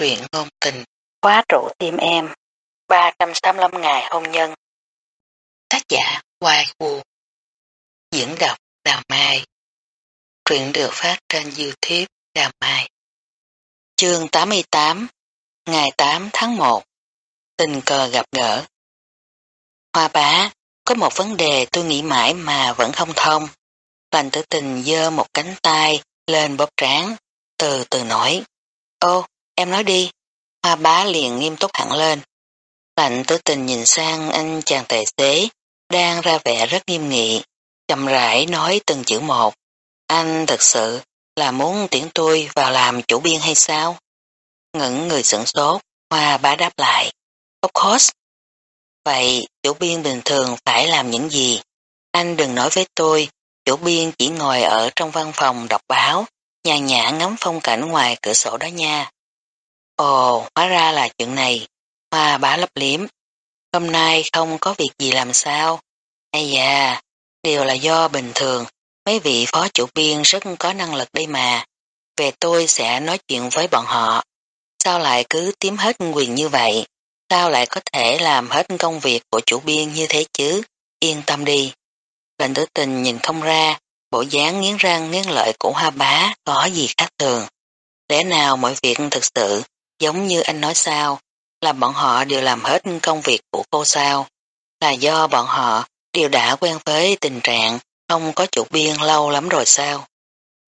truyện ngôn tình, khóa trụ tim em, 385 ngày hôn nhân. Tác giả Hoài Vũ Diễn đọc Đào Mai Truyện được phát trên Youtube Đào Mai Chương 88 Ngày 8 tháng 1 Tình cờ gặp gỡ Hoa bá, có một vấn đề tôi nghĩ mãi mà vẫn không thông. Lành tử tình dơ một cánh tay lên bóp trán, từ từ nói. Ô, em nói đi. Hoa bá liền nghiêm túc hẳn lên. Lạnh tử tình nhìn sang anh chàng tài xế, đang ra vẻ rất nghiêm nghị, chậm rãi nói từng chữ một. Anh thật sự là muốn tuyển tôi vào làm chủ biên hay sao? Ngẩn người sửng sốt, hoa bá đáp lại. Of course. Vậy chủ biên bình thường phải làm những gì? Anh đừng nói với tôi, chủ biên chỉ ngồi ở trong văn phòng đọc báo, nhàn nhã ngắm phong cảnh ngoài cửa sổ đó nha. Ồ, hóa ra là chuyện này. Hoa bá lấp liếm. Hôm nay không có việc gì làm sao? Ây da, đều là do bình thường. Mấy vị phó chủ biên rất có năng lực đây mà. Về tôi sẽ nói chuyện với bọn họ. Sao lại cứ tím hết quyền như vậy? Sao lại có thể làm hết công việc của chủ biên như thế chứ? Yên tâm đi. Lệnh tử tình nhìn không ra, bộ dáng nghiến răng nghiến lợi của hoa bá có gì khác thường. Lẽ nào mọi việc thực sự giống như anh nói sao, là bọn họ đều làm hết công việc của cô sao, là do bọn họ đều đã quen với tình trạng không có chủ biên lâu lắm rồi sao.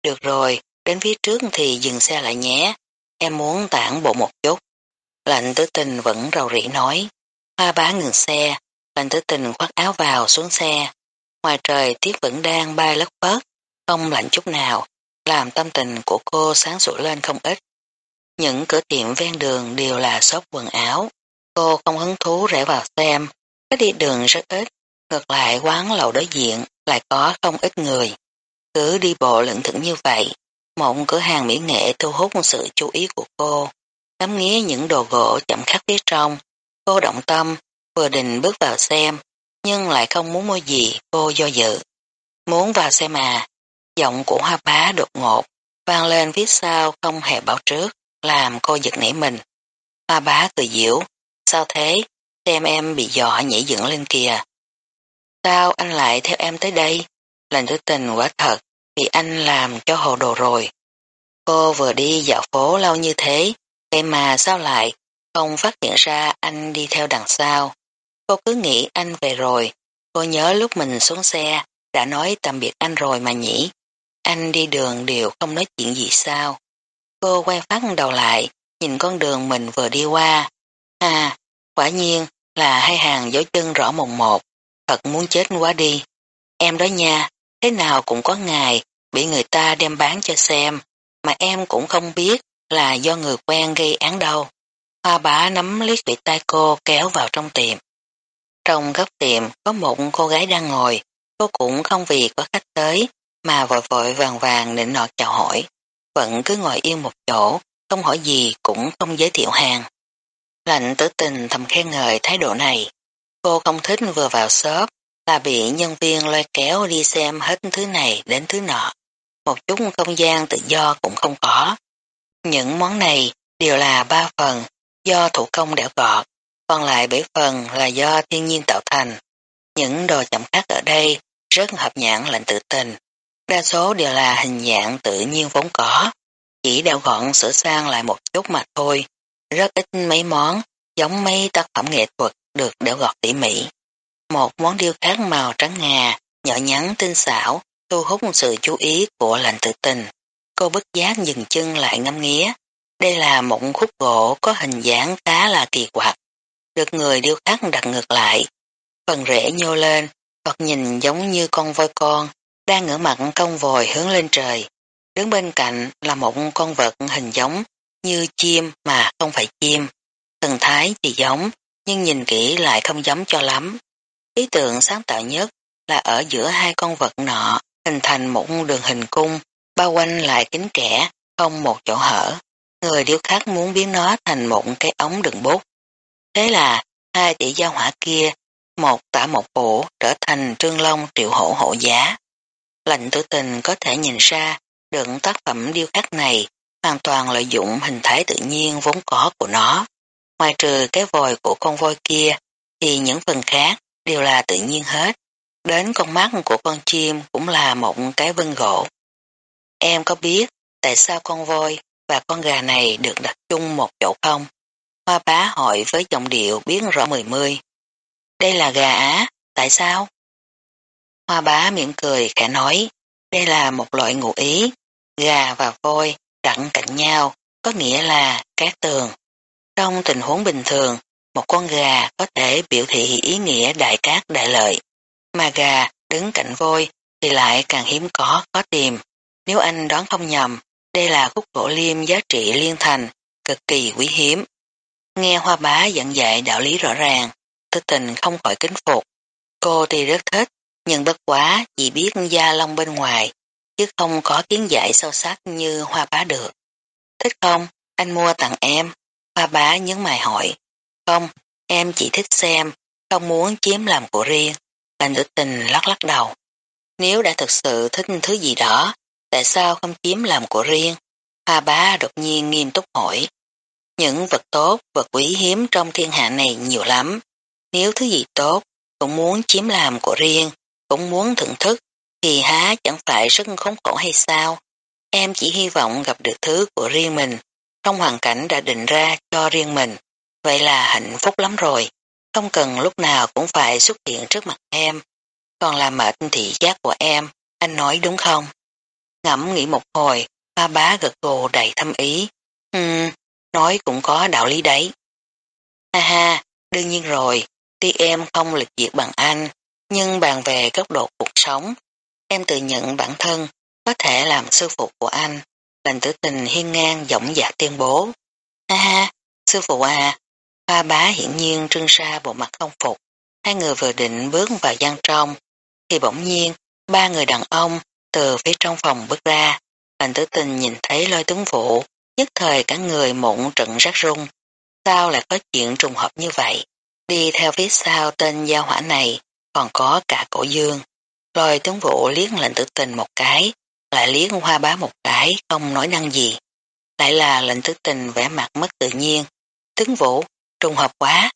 Được rồi, đến phía trước thì dừng xe lại nhé, em muốn tản bộ một chút. Lạnh tử tình vẫn rầu rĩ nói, hoa bá ngừng xe, lạnh tử tình khoác áo vào xuống xe. Ngoài trời tiết vẫn đang bay lất phớt, không lạnh chút nào, làm tâm tình của cô sáng sủa lên không ít. Những cửa tiệm ven đường đều là shop quần áo. Cô không hứng thú rẽ vào xem, cái đi đường rất ít, ngược lại quán lầu đối diện lại có không ít người. Cứ đi bộ lững thững như vậy, một cửa hàng mỹ nghệ thu hút sự chú ý của cô. Ngắm nghía những đồ gỗ chậm khắc phía trong, cô động tâm, vừa định bước vào xem, nhưng lại không muốn mua gì, cô do dự. Muốn vào xem à, giọng của hoa bá đột ngột, vang lên phía sau không hề báo trước làm cô giật nảy mình. Hoa bá cười diễu, sao thế, xem em bị dọa nhảy dựng lên kìa. Sao anh lại theo em tới đây? Lần thứ tình quá thật, vì anh làm cho hồ đồ rồi. Cô vừa đi dạo phố lâu như thế, vậy mà sao lại không phát hiện ra anh đi theo đằng sau. Cô cứ nghĩ anh về rồi, cô nhớ lúc mình xuống xe, đã nói tạm biệt anh rồi mà nhỉ. Anh đi đường đều không nói chuyện gì sao. Cô quay phát đầu lại, nhìn con đường mình vừa đi qua. À, quả nhiên là hai hàng dấu chân rõ mồn một, thật muốn chết quá đi. Em đó nha, thế nào cũng có ngày bị người ta đem bán cho xem, mà em cũng không biết là do người quen gây án đâu. Hoa bá nắm lấy bị tay cô kéo vào trong tiệm. Trong góc tiệm có một cô gái đang ngồi, cô cũng không vì có khách tới, mà vội vội vàng vàng nịnh nọt chào hỏi vẫn cứ ngồi yên một chỗ, không hỏi gì cũng không giới thiệu hàng. Lạnh tử tình thầm khen ngợi thái độ này. Cô không thích vừa vào shop là bị nhân viên lôi kéo đi xem hết thứ này đến thứ nọ. Một chút không gian tự do cũng không có. Những món này đều là ba phần do thủ công đẽo gọt, còn lại bảy phần là do thiên nhiên tạo thành. Những đồ chậm khác ở đây rất hợp nhãn lạnh tự tình đa số đều là hình dạng tự nhiên vốn có, chỉ đeo gọn sửa sang lại một chút mà thôi, rất ít mấy món giống mấy tác phẩm nghệ thuật được đeo gọt tỉ mỉ. Một món điêu khắc màu trắng ngà, nhỏ nhắn tinh xảo, thu hút sự chú ý của lành tự tình. Cô bất giác dừng chân lại ngâm nghía. Đây là một khúc gỗ có hình dáng khá là kỳ quặc, được người điêu khắc đặt ngược lại. Phần rễ nhô lên, hoặc nhìn giống như con voi con, đang ngửa mặt cong vòi hướng lên trời. Đứng bên cạnh là một con vật hình giống như chim mà không phải chim. Thần thái thì giống, nhưng nhìn kỹ lại không giống cho lắm. Ý tưởng sáng tạo nhất là ở giữa hai con vật nọ hình thành một đường hình cung, bao quanh lại kính kẻ, không một chỗ hở. Người điêu khắc muốn biến nó thành một cái ống đường bút. Thế là hai tỷ giao hỏa kia, một tả một phủ trở thành trương long triệu hổ hộ giá. Lạnh tử tình có thể nhìn ra được tác phẩm điêu khắc này hoàn toàn lợi dụng hình thái tự nhiên vốn có của nó. Ngoài trừ cái vòi của con voi kia, thì những phần khác đều là tự nhiên hết. Đến con mắt của con chim cũng là một cái vân gỗ. Em có biết tại sao con voi và con gà này được đặt chung một chỗ không? Hoa bá hỏi với giọng điệu biến rõ mười mươi. Đây là gà Á, tại sao? Hoa bá miệng cười khẽ nói, đây là một loại ngụ ý, gà và voi đặng cạnh nhau, có nghĩa là cát tường. Trong tình huống bình thường, một con gà có thể biểu thị ý nghĩa đại cát đại lợi, mà gà đứng cạnh voi thì lại càng hiếm có, có tìm. Nếu anh đoán không nhầm, đây là khúc gỗ liêm giá trị liên thành, cực kỳ quý hiếm. Nghe hoa bá dẫn dạy đạo lý rõ ràng, tư tình không khỏi kính phục. Cô thì rất thích, nhưng bất quá chỉ biết da lông bên ngoài, chứ không có kiến giải sâu sắc như hoa bá được. Thích không? Anh mua tặng em. Hoa bá nhấn mày hỏi. Không, em chỉ thích xem, không muốn chiếm làm của riêng. Lành tử tình lắc lắc đầu. Nếu đã thực sự thích thứ gì đó, tại sao không chiếm làm của riêng? Hoa bá đột nhiên nghiêm túc hỏi. Những vật tốt, vật quý hiếm trong thiên hạ này nhiều lắm. Nếu thứ gì tốt, cũng muốn chiếm làm của riêng, cũng muốn thưởng thức, thì há chẳng phải rất khốn khổ hay sao? Em chỉ hy vọng gặp được thứ của riêng mình, trong hoàn cảnh đã định ra cho riêng mình. Vậy là hạnh phúc lắm rồi, không cần lúc nào cũng phải xuất hiện trước mặt em. Còn là mệt thị giác của em, anh nói đúng không? Ngẫm nghĩ một hồi, ba bá gật gù đầy thâm ý. Ừm, nói cũng có đạo lý đấy. Ha ha, đương nhiên rồi, tuy em không lịch diệt bằng anh, nhưng bàn về góc độ cuộc sống, em tự nhận bản thân có thể làm sư phụ của anh. Lành tử tình hiên ngang giọng dạ tuyên bố. Ha ha, sư phụ à, ba bá hiển nhiên trưng ra bộ mặt không phục. Hai người vừa định bước vào gian trong, thì bỗng nhiên, ba người đàn ông từ phía trong phòng bước ra. Lành tử tình nhìn thấy lôi tướng vụ, nhất thời cả người mụn trận rắc rung. Sao lại có chuyện trùng hợp như vậy? Đi theo phía sau tên giao hỏa này, còn có cả cổ dương. rồi tướng vụ liếc lệnh tử tình một cái, lại liếc hoa bá một cái, không nói năng gì. Lại là lệnh tử tình vẻ mặt mất tự nhiên. Tướng vũ, trùng hợp quá.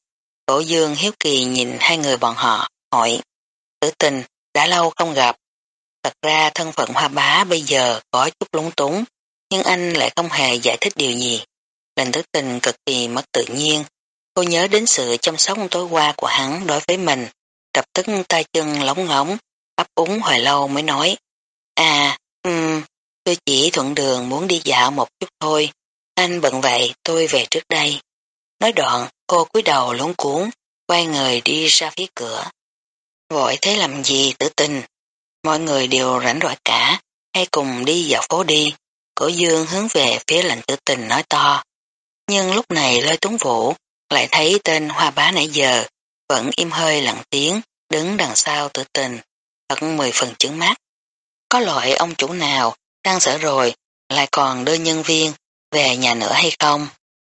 Cổ dương hiếu kỳ nhìn hai người bọn họ, hỏi. Tử tình, đã lâu không gặp. Thật ra thân phận hoa bá bây giờ có chút lúng túng, nhưng anh lại không hề giải thích điều gì. Lệnh tử tình cực kỳ mất tự nhiên. Cô nhớ đến sự chăm sóc tối qua của hắn đối với mình, lập tức tay chân lóng ngóng, ấp úng hồi lâu mới nói. À, um, tôi chỉ thuận đường muốn đi dạo một chút thôi. Anh bận vậy, tôi về trước đây. Nói đoạn, cô cúi đầu lúng cuốn, quay người đi ra phía cửa. Vội thế làm gì tử tình? Mọi người đều rảnh rỗi cả, hay cùng đi dạo phố đi. Cổ dương hướng về phía lạnh tử tình nói to. Nhưng lúc này lôi tuấn vũ lại thấy tên hoa bá nãy giờ vẫn im hơi lặng tiếng, đứng đằng sau tự tình thật mười phần chứng mắt. Có loại ông chủ nào đang sở rồi lại còn đưa nhân viên về nhà nữa hay không?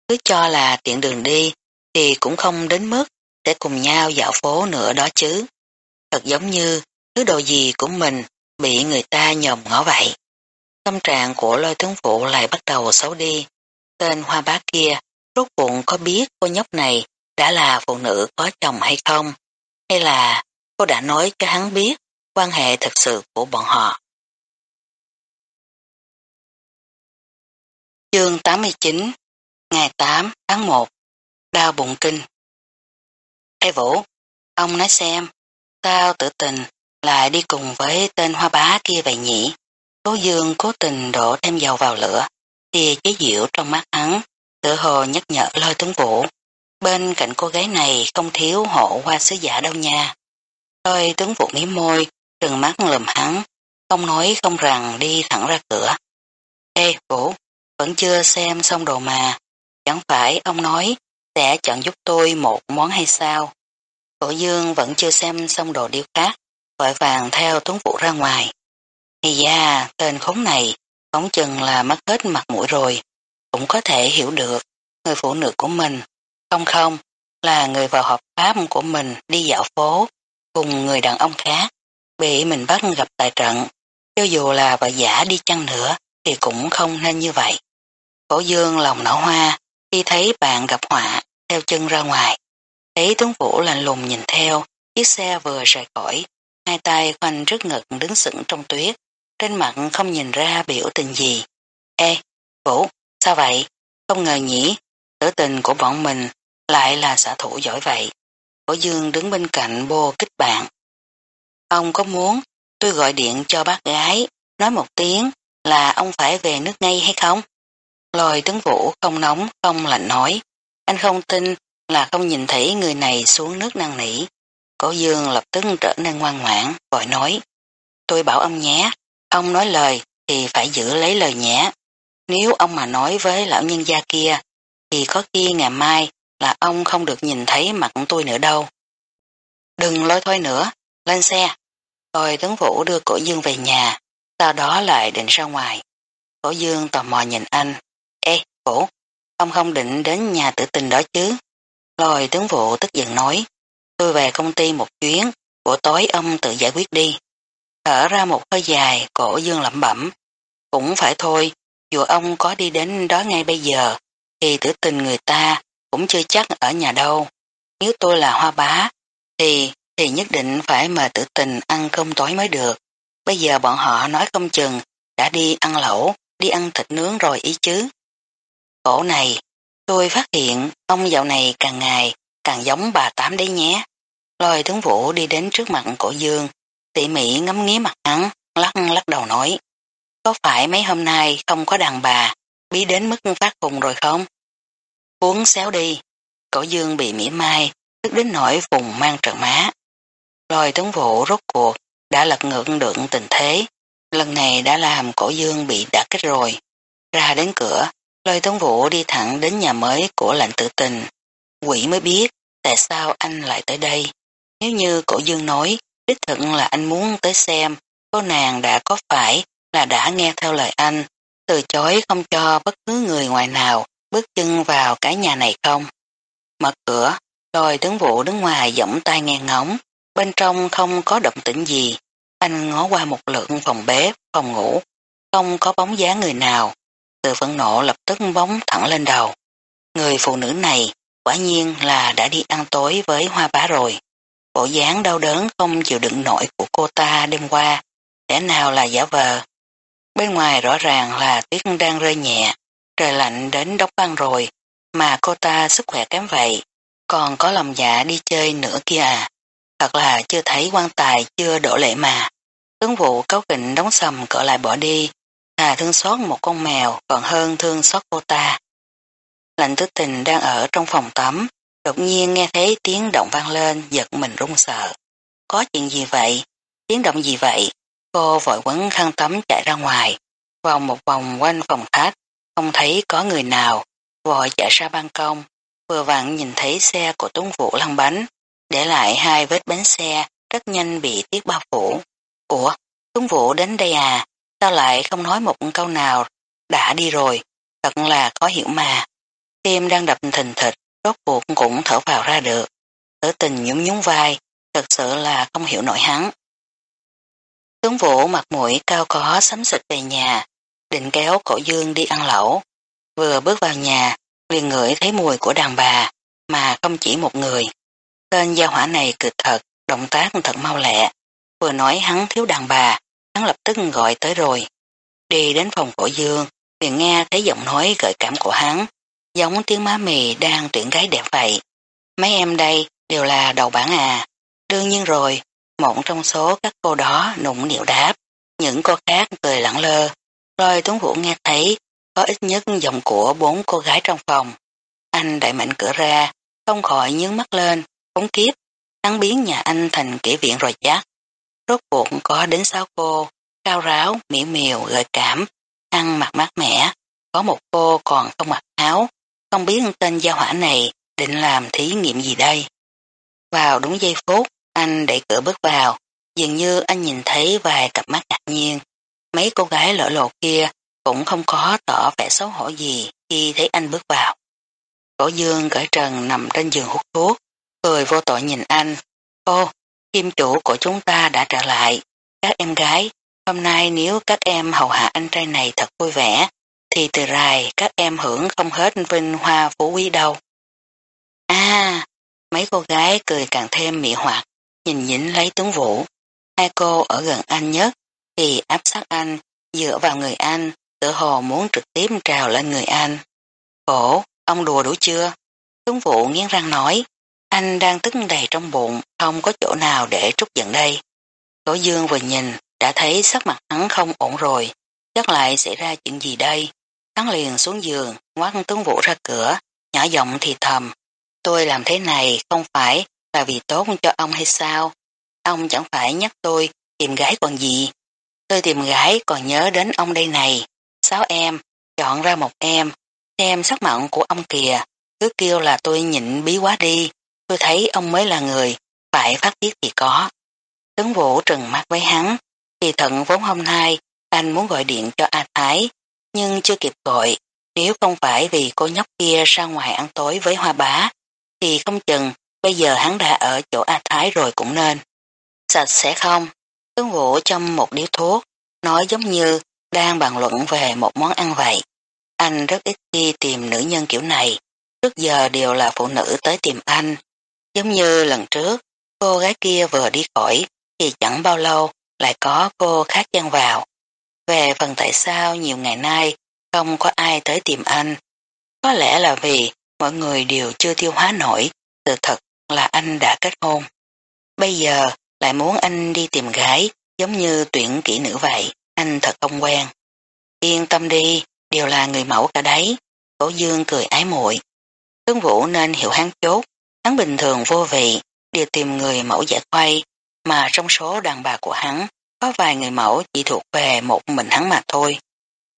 Cứ cho là tiện đường đi thì cũng không đến mức để cùng nhau dạo phố nữa đó chứ. Thật giống như thứ đồ gì của mình bị người ta nhòm ngó vậy. Tâm trạng của lôi tướng phụ lại bắt đầu xấu đi. Tên hoa bá kia rốt cuộc có biết cô nhóc này đã là phụ nữ có chồng hay không? Hay là cô đã nói cho hắn biết quan hệ thực sự của bọn họ? Chương 89 Ngày 8 tháng 1 Đau bụng kinh Ê Vũ, ông nói xem, sao tự tình lại đi cùng với tên hoa bá kia vậy nhỉ? Cố dương cố tình đổ thêm dầu vào lửa, tia chế diệu trong mắt hắn, tự hồ nhắc nhở lôi tướng vũ. Bên cạnh cô gái này không thiếu hộ hoa sứ giả đâu nha. thôi tướng vụ mí môi, trừng mắt lườm hắn, không nói không rằng đi thẳng ra cửa. Ê Vũ, vẫn chưa xem xong đồ mà, chẳng phải ông nói sẽ chọn giúp tôi một món hay sao? Cổ dương vẫn chưa xem xong đồ điêu khác, vội vàng theo tuấn vụ ra ngoài. Thì ra, tên khốn này, phóng chừng là mất hết mặt mũi rồi, cũng có thể hiểu được người phụ nữ của mình, không không, là người vào hợp pháp của mình đi dạo phố, cùng người đàn ông khác, bị mình bắt gặp tại trận, cho dù là vợ giả đi chăng nữa, thì cũng không nên như vậy. Cổ dương lòng nở hoa, khi thấy bạn gặp họa, theo chân ra ngoài. Thấy tướng vũ lạnh lùng nhìn theo, chiếc xe vừa rời khỏi, hai tay khoanh trước ngực đứng sững trong tuyết, trên mặt không nhìn ra biểu tình gì. Ê, Vũ, sao vậy? Không ngờ nhỉ, tử tình của bọn mình lại là xã thủ giỏi vậy. Cổ dương đứng bên cạnh bô kích bạn. Ông có muốn tôi gọi điện cho bác gái, nói một tiếng là ông phải về nước ngay hay không? Lôi tướng vũ không nóng không lạnh nói. Anh không tin là không nhìn thấy người này xuống nước năng nỉ. Cổ dương lập tức trở nên ngoan ngoãn, vội nói. Tôi bảo ông nhé, ông nói lời thì phải giữ lấy lời nhé. Nếu ông mà nói với lão nhân gia kia, thì có khi ngày mai là ông không được nhìn thấy mặt tôi nữa đâu. Đừng lôi thôi nữa, lên xe. Tôi tướng vũ đưa cổ dương về nhà, sau đó lại định ra ngoài. Cổ dương tò mò nhìn anh. Ê, cổ, ông không định đến nhà tử tình đó chứ? Lôi tướng vụ tức giận nói, tôi về công ty một chuyến, buổi tối ông tự giải quyết đi. Thở ra một hơi dài, cổ dương lẩm bẩm. Cũng phải thôi, dù ông có đi đến đó ngay bây giờ, thì tử tình người ta cũng chưa chắc ở nhà đâu. Nếu tôi là hoa bá, thì thì nhất định phải mời tử tình ăn cơm tối mới được. Bây giờ bọn họ nói không chừng đã đi ăn lẩu, đi ăn thịt nướng rồi ý chứ. Cổ này, tôi phát hiện ông dạo này càng ngày càng giống bà Tám đấy nhé. Lôi tướng vũ đi đến trước mặt cổ dương, tỉ mỉ ngắm nghía mặt hắn, lắc lắc đầu nói. Có phải mấy hôm nay không có đàn bà, bí đến mức phát cùng rồi không? Uống xéo đi, cổ dương bị mỉa mai, tức đến nỗi vùng mang trận má. Lôi tướng vụ rốt cuộc, đã lật ngược được tình thế, lần này đã làm cổ dương bị đả kích rồi. Ra đến cửa, lôi tướng vụ đi thẳng đến nhà mới của lệnh tự tình. Quỷ mới biết tại sao anh lại tới đây. Nếu như cổ dương nói, đích thực là anh muốn tới xem cô nàng đã có phải là đã nghe theo lời anh, từ chối không cho bất cứ người ngoài nào bước chân vào cái nhà này không. Mở cửa, rồi tướng vụ đứng ngoài giọng tay nghe ngóng, bên trong không có động tĩnh gì. Anh ngó qua một lượng phòng bếp, phòng ngủ, không có bóng dáng người nào. Sự phẫn nộ lập tức bóng thẳng lên đầu. Người phụ nữ này quả nhiên là đã đi ăn tối với hoa bá rồi. Bộ dáng đau đớn không chịu đựng nổi của cô ta đêm qua, lẽ nào là giả vờ. Bên ngoài rõ ràng là tuyết đang rơi nhẹ, trời lạnh đến đóng băng rồi, mà cô ta sức khỏe kém vậy, còn có lòng dạ đi chơi nữa kia à. Thật là chưa thấy quan tài chưa đổ lệ mà. Tướng vụ cấu kịnh đóng sầm cỡ lại bỏ đi, Hà thương xót một con mèo còn hơn thương xót cô ta. Lạnh tứ tình đang ở trong phòng tắm, đột nhiên nghe thấy tiếng động vang lên giật mình run sợ. Có chuyện gì vậy? Tiếng động gì vậy? Cô vội quấn khăn tắm chạy ra ngoài, vòng một vòng quanh phòng khách, không thấy có người nào, vội chạy ra ban công, vừa vặn nhìn thấy xe của Tuấn Vũ lăn bánh, để lại hai vết bánh xe rất nhanh bị tiết bao phủ. Ủa, Tuấn Vũ đến đây à, sao lại không nói một câu nào, đã đi rồi, thật là khó hiểu mà. Tim đang đập thình thịch, rốt cuộc cũng thở vào ra được. Tử tình nhúng nhúng vai, thật sự là không hiểu nổi hắn. Tướng vũ mặt mũi cao có sắm xịt về nhà, định kéo cổ dương đi ăn lẩu. Vừa bước vào nhà, liền ngửi thấy mùi của đàn bà, mà không chỉ một người. Tên gia hỏa này cực thật, động tác thật mau lẹ. Vừa nói hắn thiếu đàn bà, hắn lập tức gọi tới rồi. Đi đến phòng cổ dương, liền nghe thấy giọng nói gợi cảm của hắn, giống tiếng má mì đang tuyển gái đẹp vậy. Mấy em đây đều là đầu bản à. Đương nhiên rồi, một trong số các cô đó nụng điệu đáp, những cô khác cười lẳng lơ. Rồi Tuấn Vũ nghe thấy có ít nhất giọng của bốn cô gái trong phòng. Anh đẩy mạnh cửa ra, không khỏi nhướng mắt lên, phóng kiếp, hắn biến nhà anh thành kỹ viện rồi chắc. Rốt cuộc có đến sáu cô, cao ráo, mỹ miều, gợi cảm, ăn mặc mát mẻ. Có một cô còn không mặc áo, không biết tên gia hỏa này định làm thí nghiệm gì đây. Vào đúng giây phút, anh đẩy cửa bước vào, dường như anh nhìn thấy vài cặp mắt ngạc nhiên. Mấy cô gái lỡ lộ kia cũng không có tỏ vẻ xấu hổ gì khi thấy anh bước vào. Cổ dương cởi trần nằm trên giường hút thuốc, cười vô tội nhìn anh. Ô, kim chủ của chúng ta đã trở lại. Các em gái, hôm nay nếu các em hầu hạ anh trai này thật vui vẻ, thì từ rài các em hưởng không hết vinh hoa phú quý đâu. À, mấy cô gái cười càng thêm mị hoặc, nhìn nhỉnh lấy tướng vũ. Hai cô ở gần anh nhất thì áp sát anh, dựa vào người anh, tự hồ muốn trực tiếp trào lên người anh. Cổ, ông đùa đủ chưa? Tướng vụ nghiến răng nói, anh đang tức đầy trong bụng, không có chỗ nào để trút giận đây. Cổ dương vừa nhìn, đã thấy sắc mặt hắn không ổn rồi, chắc lại xảy ra chuyện gì đây. Hắn liền xuống giường, ngoát tướng vũ ra cửa, nhỏ giọng thì thầm. Tôi làm thế này không phải là vì tốt cho ông hay sao? Ông chẳng phải nhắc tôi tìm gái còn gì. Tôi tìm gái còn nhớ đến ông đây này. Sáu em, chọn ra một em, xem sắc mặn của ông kìa, cứ kêu là tôi nhịn bí quá đi. Tôi thấy ông mới là người, phải phát tiết thì có. Tấn Vũ trừng mắt với hắn, thì thận vốn hôm nay anh muốn gọi điện cho A Thái, nhưng chưa kịp gọi. Nếu không phải vì cô nhóc kia ra ngoài ăn tối với hoa bá, thì không chừng bây giờ hắn đã ở chỗ A Thái rồi cũng nên. Sạch sẽ không? Tướng Vũ trong một điếu thuốc, nói giống như đang bàn luận về một món ăn vậy. Anh rất ít khi tìm nữ nhân kiểu này, trước giờ đều là phụ nữ tới tìm anh. Giống như lần trước, cô gái kia vừa đi khỏi thì chẳng bao lâu lại có cô khác chân vào. Về phần tại sao nhiều ngày nay không có ai tới tìm anh, có lẽ là vì mọi người đều chưa tiêu hóa nổi sự thật là anh đã kết hôn. Bây giờ lại muốn anh đi tìm gái giống như tuyển kỹ nữ vậy, anh thật không quen. Yên tâm đi, đều là người mẫu cả đấy. Cổ dương cười ái muội. Tướng vũ nên hiểu hắn chốt, hắn bình thường vô vị, đều tìm người mẫu giải khoai, mà trong số đàn bà của hắn, có vài người mẫu chỉ thuộc về một mình hắn mà thôi.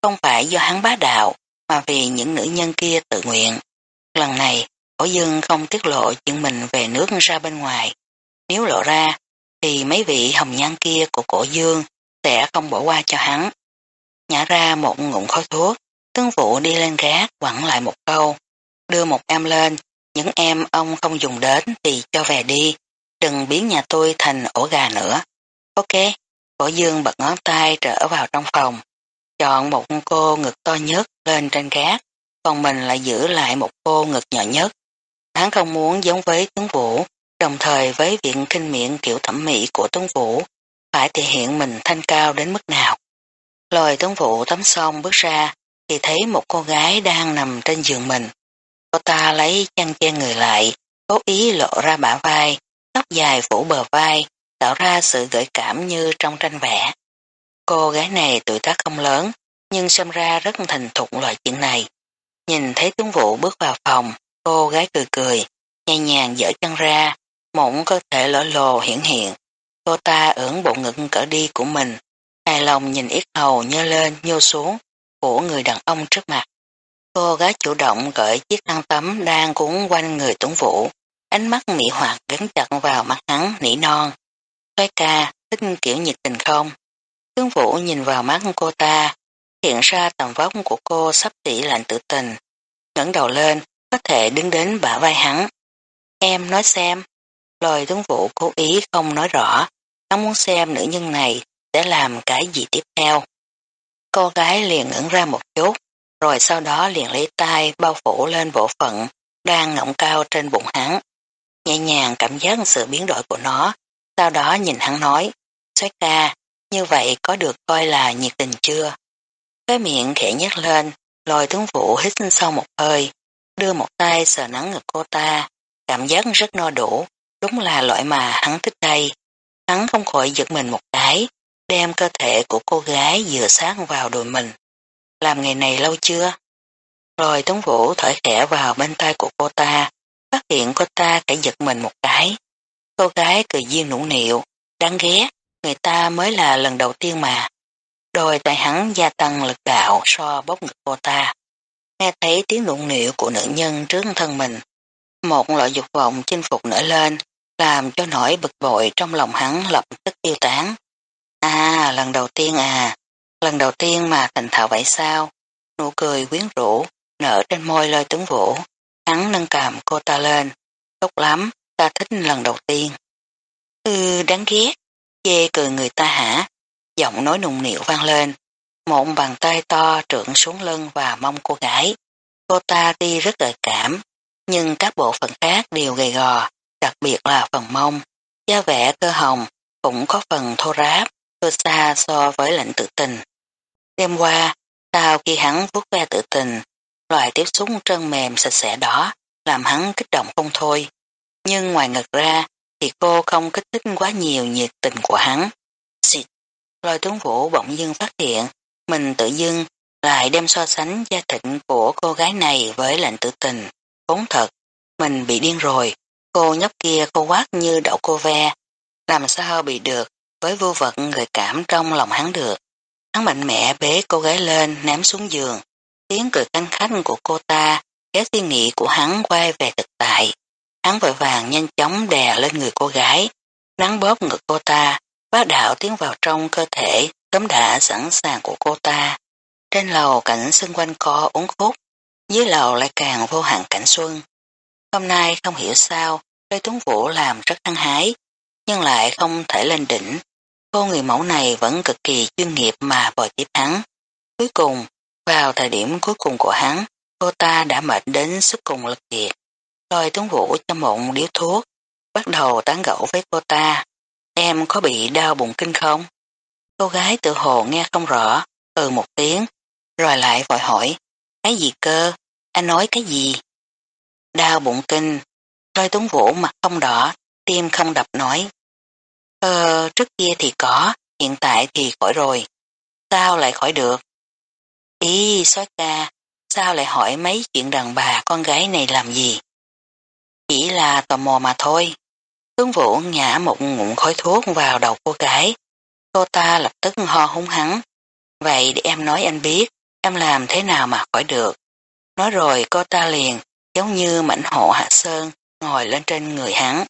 Không phải do hắn bá đạo, mà vì những nữ nhân kia tự nguyện. Lần này, cổ dương không tiết lộ chuyện mình về nước ra bên ngoài. Nếu lộ ra, thì mấy vị hồng nhan kia của cổ dương sẽ không bỏ qua cho hắn. Nhả ra một ngụm khói thuốc, tướng vụ đi lên gác quẳng lại một câu, đưa một em lên, những em ông không dùng đến thì cho về đi, đừng biến nhà tôi thành ổ gà nữa. Ok, cổ dương bật ngón tay trở vào trong phòng, chọn một cô ngực to nhất lên trên gác, còn mình lại giữ lại một cô ngực nhỏ nhất. Hắn không muốn giống với tướng vũ, đồng thời với việc kinh miệng kiểu thẩm mỹ của tuấn vũ, phải thể hiện mình thanh cao đến mức nào. Lòi tuấn vũ tắm xong bước ra, thì thấy một cô gái đang nằm trên giường mình. Cô ta lấy chăn che người lại, cố ý lộ ra bả vai, tóc dài phủ bờ vai, tạo ra sự gợi cảm như trong tranh vẽ. Cô gái này tuổi tác không lớn, nhưng xem ra rất thành thục loại chuyện này. Nhìn thấy tuấn vũ bước vào phòng, cô gái cười cười, nhẹ nhàng dở chân ra, mộng cơ thể lỡ lồ hiển hiện. Cô ta ưỡn bộ ngực cỡ đi của mình, hài lòng nhìn ít hầu nhô lên nhô xuống của người đàn ông trước mặt. Cô gái chủ động gợi chiếc khăn tắm đang cuốn quanh người tuấn vũ, ánh mắt mỹ hoạt gắn chặt vào mặt hắn nỉ non. Xoay ca, thích kiểu nhiệt tình không? Tướng vũ nhìn vào mắt cô ta, hiện ra tầm vóc của cô sắp tỉ lạnh tự tình. ngẩng đầu lên, có thể đứng đến bả vai hắn. Em nói xem. Lời tướng vũ cố ý không nói rõ, hắn muốn xem nữ nhân này sẽ làm cái gì tiếp theo. Cô gái liền ngẩn ra một chút, rồi sau đó liền lấy tay bao phủ lên bộ phận đang ngọng cao trên bụng hắn. Nhẹ nhàng cảm giác sự biến đổi của nó, sau đó nhìn hắn nói, xoát ca, như vậy có được coi là nhiệt tình chưa? Cái miệng khẽ nhếch lên, lôi tướng vũ hít sâu một hơi, đưa một tay sờ nắng ngực cô ta, cảm giác rất no đủ, đúng là loại mà hắn thích đây. Hắn không khỏi giật mình một cái, đem cơ thể của cô gái dựa sát vào đùi mình. Làm ngày này lâu chưa? Rồi Tống Vũ thở khẽ vào bên tay của cô ta, phát hiện cô ta phải giật mình một cái. Cô gái cười duyên nũng nịu, đáng ghét, người ta mới là lần đầu tiên mà. Đôi tay hắn gia tăng lực đạo so bóp ngực cô ta. Nghe thấy tiếng nũng nịu của nữ nhân trước thân mình. Một loại dục vọng chinh phục nở lên, làm cho nỗi bực bội trong lòng hắn lập tức tiêu tán. À, lần đầu tiên à, lần đầu tiên mà thành thạo vậy sao? Nụ cười quyến rũ, nở trên môi lơi tướng vũ. Hắn nâng cầm cô ta lên. Tốt lắm, ta thích lần đầu tiên. Ừ, đáng ghét. Chê cười người ta hả? Giọng nói nùng nịu vang lên. một bàn tay to trượng xuống lưng và mông cô gái. Cô ta đi rất gợi cảm, nhưng các bộ phận khác đều gầy gò, đặc biệt là phần mông. Da vẻ cơ hồng cũng có phần thô ráp, thô xa so với lệnh tự tình. Đêm qua, sau khi hắn vuốt ve tự tình, loại tiếp xúc trơn mềm sạch sẽ đó làm hắn kích động không thôi. Nhưng ngoài ngực ra thì cô không kích thích quá nhiều nhiệt tình của hắn. Xịt, lôi tướng vũ bỗng dưng phát hiện mình tự dưng lại đem so sánh gia thịnh của cô gái này với lệnh tự tình. Vốn thật, mình bị điên rồi, cô nhóc kia cô quát như đậu cô ve, làm sao bị được với vô vật người cảm trong lòng hắn được. Hắn mạnh mẽ bế cô gái lên ném xuống giường, tiếng cười canh khách của cô ta kéo suy nghĩ của hắn quay về thực tại. Hắn vội vàng nhanh chóng đè lên người cô gái, nắng bóp ngực cô ta, bá đạo tiến vào trong cơ thể tấm đã sẵn sàng của cô ta. Trên lầu cảnh xung quanh co uống khúc, dưới lầu lại càng vô hạn cảnh xuân. Hôm nay không hiểu sao, Lê Tuấn Vũ làm rất hăng hái, nhưng lại không thể lên đỉnh. Cô người mẫu này vẫn cực kỳ chuyên nghiệp mà bồi tiếp hắn. Cuối cùng, vào thời điểm cuối cùng của hắn, cô ta đã mệt đến sức cùng lực kiệt. Lôi Tuấn Vũ cho một điếu thuốc, bắt đầu tán gẫu với cô ta. Em có bị đau bụng kinh không? Cô gái tự hồ nghe không rõ, ừ một tiếng, rồi lại vội hỏi, cái gì cơ, anh nói cái gì? Đau bụng kinh, lôi tuấn vũ mặt không đỏ, tim không đập nói. Ờ, trước kia thì có, hiện tại thì khỏi rồi. Sao lại khỏi được? Ý, sói ca, sao lại hỏi mấy chuyện đàn bà con gái này làm gì? Chỉ là tò mò mà thôi. Tuấn vũ nhả một ngụm khói thuốc vào đầu cô gái. Cô ta lập tức ho húng hắn. Vậy để em nói anh biết, em làm thế nào mà khỏi được. Nói rồi cô ta liền, giống như mảnh hộ hạ sơn, ngồi lên trên người hắn.